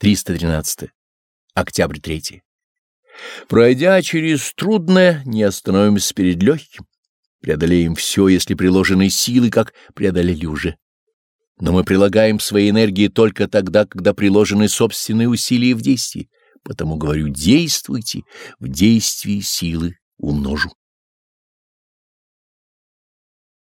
313. Октябрь 3. Пройдя через трудное, не остановимся перед легким. Преодолеем все, если приложены силы, как преодолели уже. Но мы прилагаем свои энергии только тогда, когда приложены собственные усилия в действии. Потому говорю, действуйте, в действии силы умножу.